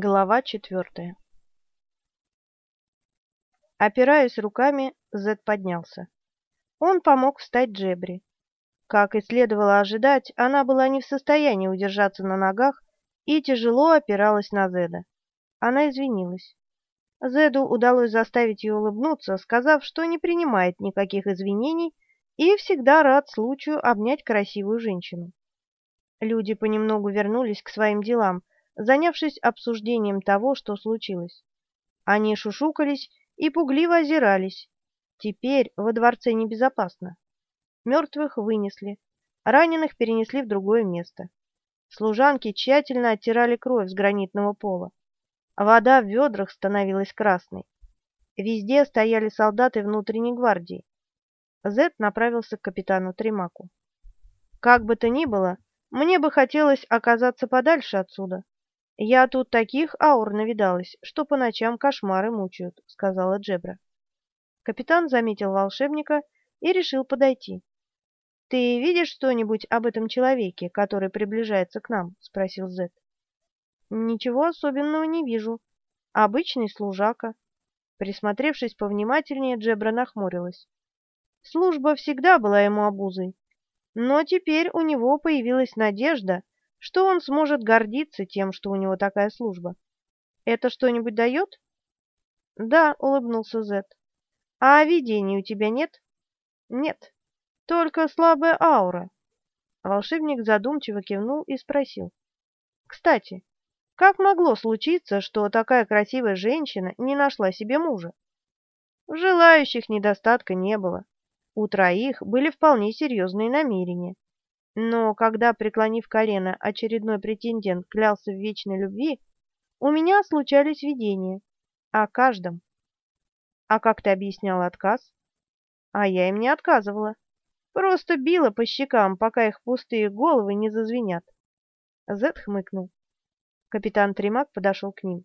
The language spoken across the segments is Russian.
Глава четвертая Опираясь руками, Зед поднялся. Он помог встать Джебри. Как и следовало ожидать, она была не в состоянии удержаться на ногах и тяжело опиралась на Зеда. Она извинилась. Зеду удалось заставить ее улыбнуться, сказав, что не принимает никаких извинений и всегда рад случаю обнять красивую женщину. Люди понемногу вернулись к своим делам, занявшись обсуждением того, что случилось. Они шушукались и пугливо озирались. Теперь во дворце небезопасно. Мертвых вынесли, раненых перенесли в другое место. Служанки тщательно оттирали кровь с гранитного пола. Вода в ведрах становилась красной. Везде стояли солдаты внутренней гвардии. Зет направился к капитану Тримаку. «Как бы то ни было, мне бы хотелось оказаться подальше отсюда. Я тут таких аур навидалась, что по ночам кошмары мучают, сказала Джебра. Капитан заметил волшебника и решил подойти. Ты видишь что-нибудь об этом человеке, который приближается к нам? спросил Зет. Ничего особенного не вижу. Обычный служака. Присмотревшись повнимательнее, Джебра нахмурилась. Служба всегда была ему обузой, но теперь у него появилась надежда, что он сможет гордиться тем, что у него такая служба. Это что-нибудь дает? Да, улыбнулся Зет. А видений у тебя нет? Нет, только слабая аура. Волшебник задумчиво кивнул и спросил. Кстати, как могло случиться, что такая красивая женщина не нашла себе мужа? Желающих недостатка не было. У троих были вполне серьезные намерения. Но когда, преклонив колено, очередной претендент клялся в вечной любви, у меня случались видения. О каждом. А как ты объясняла отказ? А я им не отказывала. Просто била по щекам, пока их пустые головы не зазвенят. Зет хмыкнул. Капитан Тримак подошел к ним.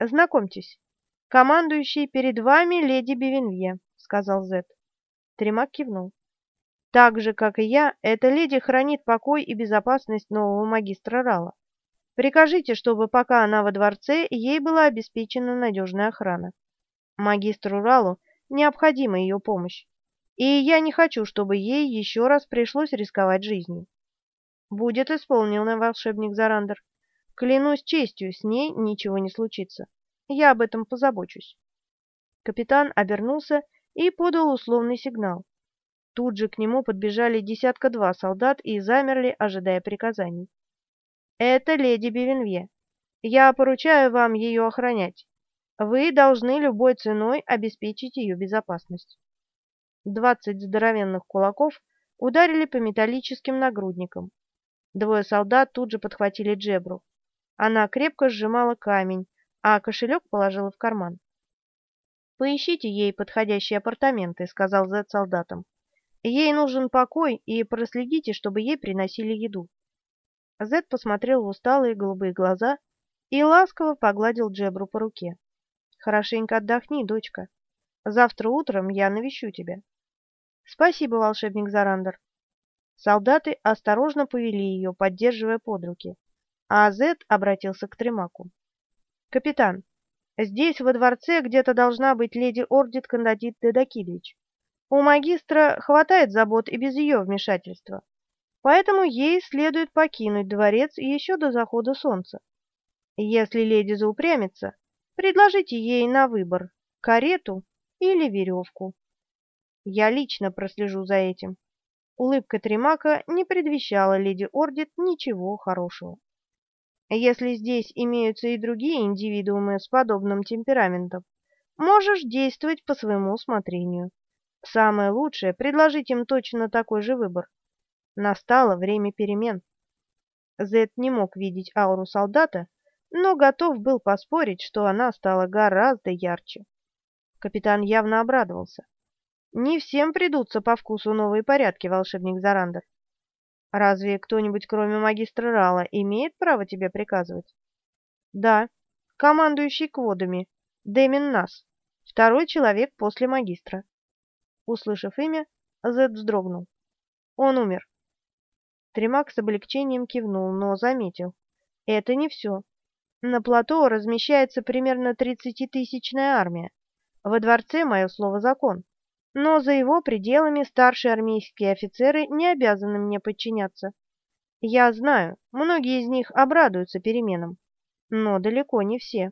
«Знакомьтесь, командующий перед вами леди Бевенвье», — сказал Зет. Тремак кивнул. Так же, как и я, эта леди хранит покой и безопасность нового магистра Рала. Прикажите, чтобы пока она во дворце, ей была обеспечена надежная охрана. Магистру Ралу необходима ее помощь, и я не хочу, чтобы ей еще раз пришлось рисковать жизнью. Будет исполнено, волшебник Зарандер. Клянусь честью, с ней ничего не случится. Я об этом позабочусь. Капитан обернулся и подал условный сигнал. Тут же к нему подбежали десятка-два солдат и замерли, ожидая приказаний. «Это леди Бевенвье. Я поручаю вам ее охранять. Вы должны любой ценой обеспечить ее безопасность». Двадцать здоровенных кулаков ударили по металлическим нагрудникам. Двое солдат тут же подхватили джебру. Она крепко сжимала камень, а кошелек положила в карман. «Поищите ей подходящие апартаменты», — сказал Зет солдатам. «Ей нужен покой, и проследите, чтобы ей приносили еду». Зет посмотрел в усталые голубые глаза и ласково погладил Джебру по руке. «Хорошенько отдохни, дочка. Завтра утром я навещу тебя». «Спасибо, волшебник Зарандер». Солдаты осторожно повели ее, поддерживая под руки, а Зет обратился к Тремаку. «Капитан, Здесь, во дворце, где-то должна быть леди Ордит Кондадит Дедакидович. У магистра хватает забот и без ее вмешательства, поэтому ей следует покинуть дворец еще до захода солнца. Если леди заупрямится, предложите ей на выбор карету или веревку. Я лично прослежу за этим. Улыбка Тримака не предвещала леди Ордит ничего хорошего. Если здесь имеются и другие индивидуумы с подобным темпераментом, можешь действовать по своему усмотрению. Самое лучшее — предложить им точно такой же выбор. Настало время перемен. Зет не мог видеть ауру солдата, но готов был поспорить, что она стала гораздо ярче. Капитан явно обрадовался. Не всем придутся по вкусу новые порядки, волшебник Зарандер. Разве кто-нибудь, кроме магистра Рала, имеет право тебе приказывать? Да, командующий кводами, Дэмин Нас, второй человек после магистра. Услышав имя, Зед вздрогнул. Он умер. Тремак с облегчением кивнул, но заметил. Это не все. На плато размещается примерно тридцатитысячная армия. Во дворце мое слово закон. Но за его пределами старшие армейские офицеры не обязаны мне подчиняться. Я знаю, многие из них обрадуются переменам, но далеко не все.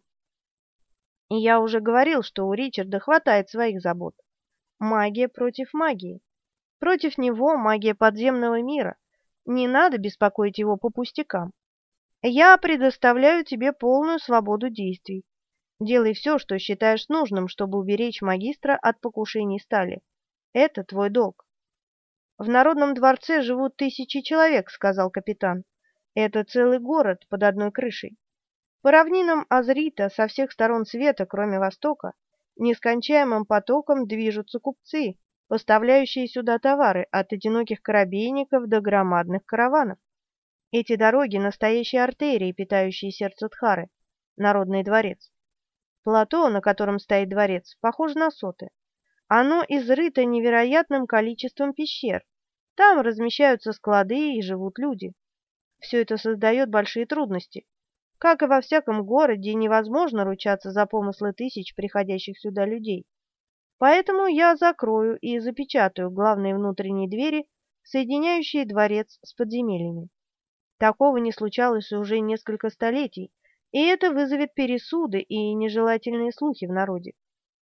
Я уже говорил, что у Ричарда хватает своих забот. Магия против магии. Против него магия подземного мира. Не надо беспокоить его по пустякам. Я предоставляю тебе полную свободу действий. Делай все, что считаешь нужным, чтобы уберечь магистра от покушений стали. Это твой долг. В Народном дворце живут тысячи человек, сказал капитан. Это целый город под одной крышей. По равнинам Азрита со всех сторон света, кроме востока, нескончаемым потоком движутся купцы, поставляющие сюда товары от одиноких корабейников до громадных караванов. Эти дороги – настоящие артерии, питающие сердце Тхары, Народный дворец. Плато, на котором стоит дворец, похоже на соты. Оно изрыто невероятным количеством пещер. Там размещаются склады и живут люди. Все это создает большие трудности. Как и во всяком городе, невозможно ручаться за помыслы тысяч приходящих сюда людей. Поэтому я закрою и запечатаю главные внутренние двери, соединяющие дворец с подземельями. Такого не случалось уже несколько столетий, и это вызовет пересуды и нежелательные слухи в народе.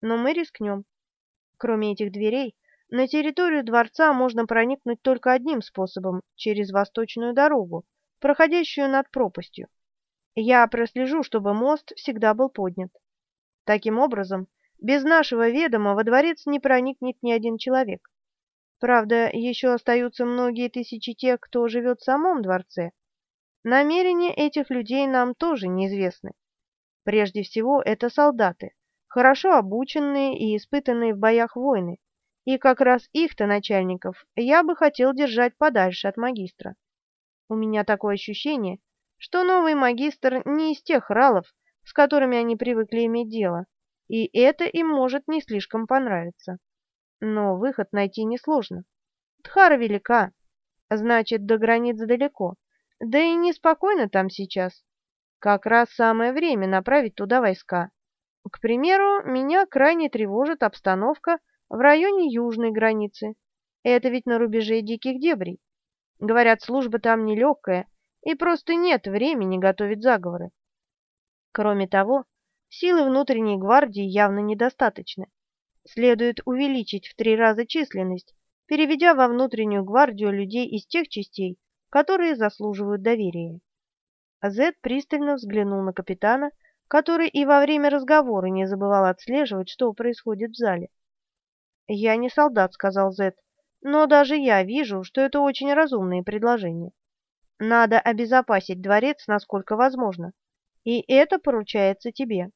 Но мы рискнем. Кроме этих дверей, на территорию дворца можно проникнуть только одним способом – через восточную дорогу, проходящую над пропастью. Я прослежу, чтобы мост всегда был поднят. Таким образом, без нашего ведома во дворец не проникнет ни один человек. Правда, еще остаются многие тысячи тех, кто живет в самом дворце. Намерения этих людей нам тоже неизвестны. Прежде всего, это солдаты, хорошо обученные и испытанные в боях войны, и как раз их-то начальников я бы хотел держать подальше от магистра. У меня такое ощущение, что новый магистр не из тех ралов, с которыми они привыкли иметь дело, и это им может не слишком понравиться. Но выход найти несложно. Тхара велика, значит, до границ далеко, да и неспокойно там сейчас. Как раз самое время направить туда войска. К примеру, меня крайне тревожит обстановка в районе южной границы. Это ведь на рубеже диких дебрей. Говорят, служба там нелегкая, и просто нет времени готовить заговоры. Кроме того, Силы внутренней гвардии явно недостаточны. Следует увеличить в три раза численность, переведя во внутреннюю гвардию людей из тех частей, которые заслуживают доверия. Зед пристально взглянул на капитана, который и во время разговора не забывал отслеживать, что происходит в зале. «Я не солдат», — сказал Зед, — «но даже я вижу, что это очень разумные предложения. Надо обезопасить дворец насколько возможно, и это поручается тебе.